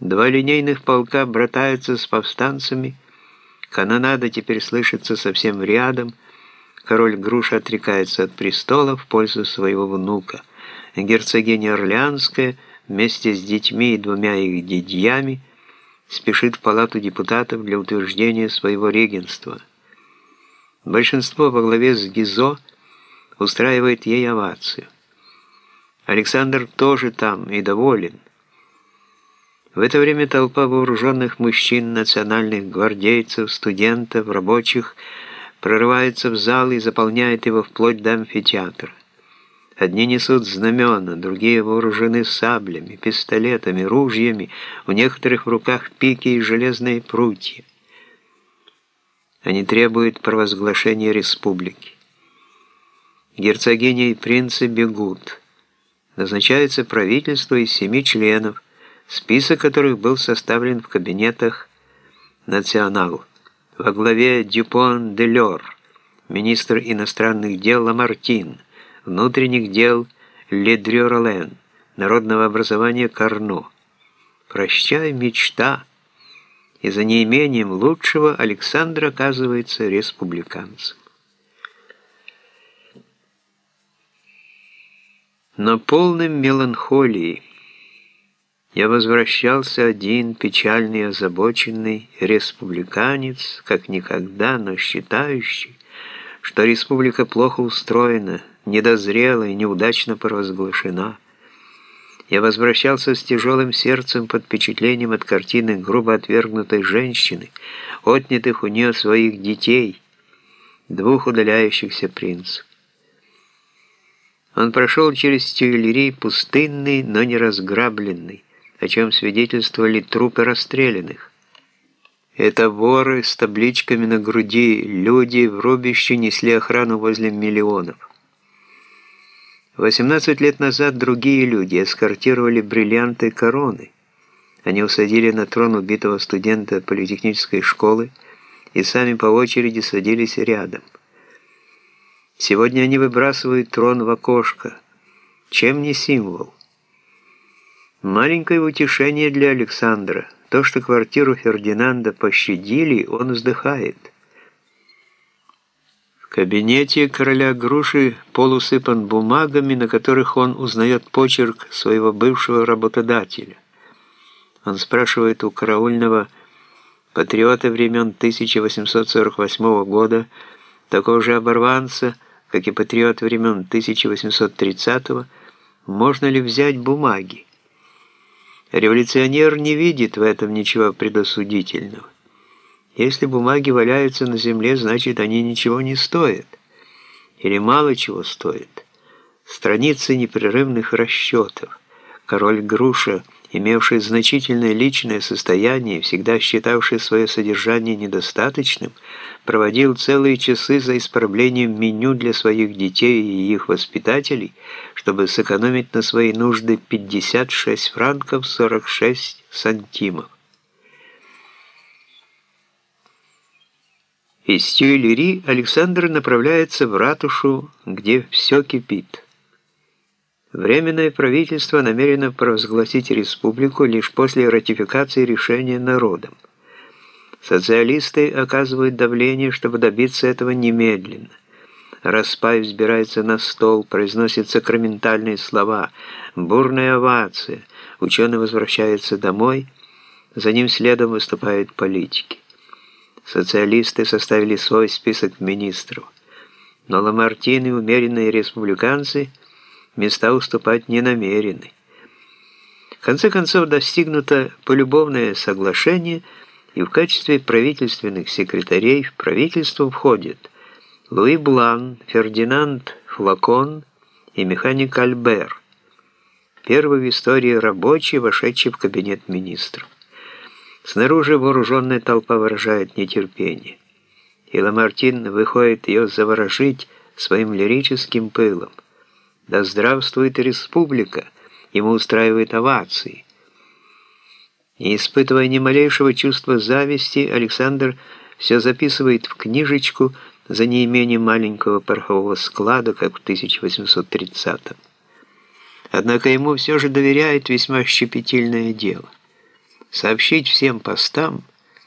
Два линейных полка братаются с повстанцами, канонада теперь слышится совсем рядом, король Груша отрекается от престола в пользу своего внука. Герцогиня Орлеанская вместе с детьми и двумя их дядьями спешит в палату депутатов для утверждения своего регенства. Большинство во главе с Гизо устраивает ей овацию. Александр тоже там и доволен. В это время толпа вооруженных мужчин, национальных гвардейцев, студентов, рабочих прорывается в зал и заполняет его вплоть до амфитеатра. Одни несут знамена, другие вооружены саблями, пистолетами, ружьями, у некоторых в руках пики и железные прутья. Они требуют провозглашения республики. Герцогиня и принцы бегут. Назначается правительство из семи членов, список которых был составлен в кабинетах «Национал». Во главе Дюпон де Лёр, министр иностранных дел Ламартин, внутренних дел Ледрё Ролен, народного образования Карно. «Прощай, мечта!» И за неимением лучшего Александр оказывается республиканцем. Но полным меланхолии – я возвращался один, печальный озабоченный, республиканец, как никогда, но считающий, что республика плохо устроена, недозрела и неудачно провозглашена. Я возвращался с тяжелым сердцем под впечатлением от картины грубо отвергнутой женщины, отнятых у нее своих детей, двух удаляющихся принцев. Он прошел через Тюильри пустынный, но не разграбленный, о чем свидетельствовали трупы расстрелянных. Это воры с табличками на груди, люди в рубище несли охрану возле миллионов. 18 лет назад другие люди эскортировали бриллианты короны. Они усадили на трон убитого студента политехнической школы и сами по очереди садились рядом. Сегодня они выбрасывают трон в окошко. Чем не символ? Маленькое утешение для Александра. То, что квартиру Фердинанда пощадили, он вздыхает. В кабинете короля Груши полусыпан бумагами, на которых он узнает почерк своего бывшего работодателя. Он спрашивает у караульного патриота времен 1848 года, такого же оборванца, как и патриот времен 1830 можно ли взять бумаги. Революционер не видит в этом ничего предосудительного. Если бумаги валяются на земле, значит, они ничего не стоят. Или мало чего стоят. Страницы непрерывных расчетов. Король Груша – имевший значительное личное состояние, всегда считавший свое содержание недостаточным, проводил целые часы за исправлением меню для своих детей и их воспитателей, чтобы сэкономить на свои нужды 56 франков 46 сантимов. Из Тюильри Александр направляется в ратушу, где все кипит. Временное правительство намерено провозгласить республику лишь после ратификации решения народом. Социалисты оказывают давление, чтобы добиться этого немедленно. Распай взбирается на стол, произносит сакраментальные слова, бурная овация, ученый возвращается домой, за ним следом выступают политики. Социалисты составили свой список министров, но Ламартин и умеренные республиканцы – места уступать не намерены. В конце концов достигнуто полюбовное соглашение, и в качестве правительственных секретарей в правительство входят Луи Блан, Фердинанд Флакон и механик Альбер, первый в истории рабочий, вошедший в кабинет министров. Снаружи вооруженная толпа выражает нетерпение, и Ламартин выходит ее заворожить своим лирическим пылом. Да здравствует республика! Ему устраивает овации. Не испытывая ни малейшего чувства зависти, Александр все записывает в книжечку за неимением маленького порохового склада, как в 1830 -м. Однако ему все же доверяет весьма щепетильное дело. сообщить всем постам,